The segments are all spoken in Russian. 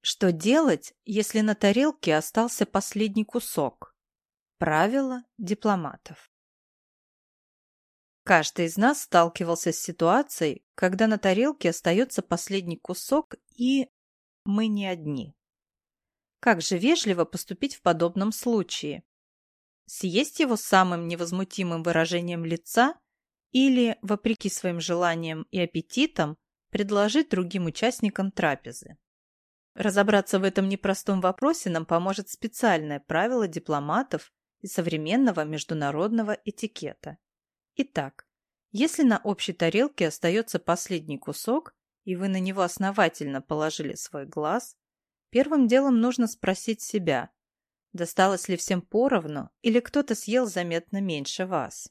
Что делать, если на тарелке остался последний кусок? Правила дипломатов. Каждый из нас сталкивался с ситуацией, когда на тарелке остается последний кусок, и мы не одни. Как же вежливо поступить в подобном случае? Съесть его самым невозмутимым выражением лица или, вопреки своим желаниям и аппетитам, предложить другим участникам трапезы? Разобраться в этом непростом вопросе нам поможет специальное правило дипломатов и современного международного этикета. Итак, если на общей тарелке остается последний кусок, и вы на него основательно положили свой глаз, первым делом нужно спросить себя, досталось ли всем поровну или кто-то съел заметно меньше вас.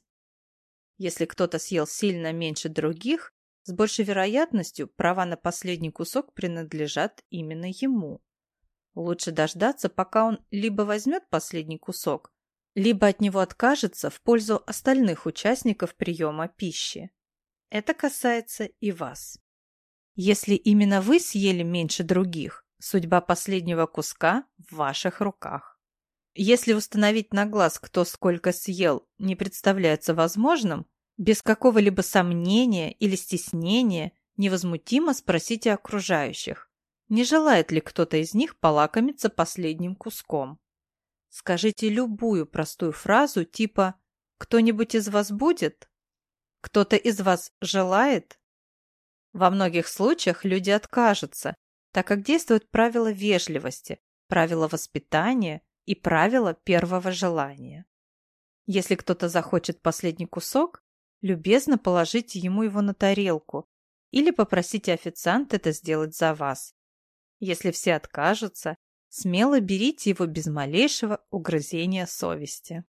Если кто-то съел сильно меньше других, с большей вероятностью права на последний кусок принадлежат именно ему. Лучше дождаться, пока он либо возьмет последний кусок, либо от него откажется в пользу остальных участников приема пищи. Это касается и вас. Если именно вы съели меньше других, судьба последнего куска в ваших руках. Если установить на глаз, кто сколько съел, не представляется возможным, без какого-либо сомнения или стеснения невозмутимо спросите окружающих, не желает ли кто-то из них полакомиться последним куском. Скажите любую простую фразу типа «Кто-нибудь из вас будет?» «Кто-то из вас желает?» Во многих случаях люди откажутся, так как действуют правила вежливости, правила воспитания и правила первого желания. Если кто-то захочет последний кусок, любезно положите ему его на тарелку или попросите официанта это сделать за вас. Если все откажутся, Смело берите его без малейшего угрызения совести.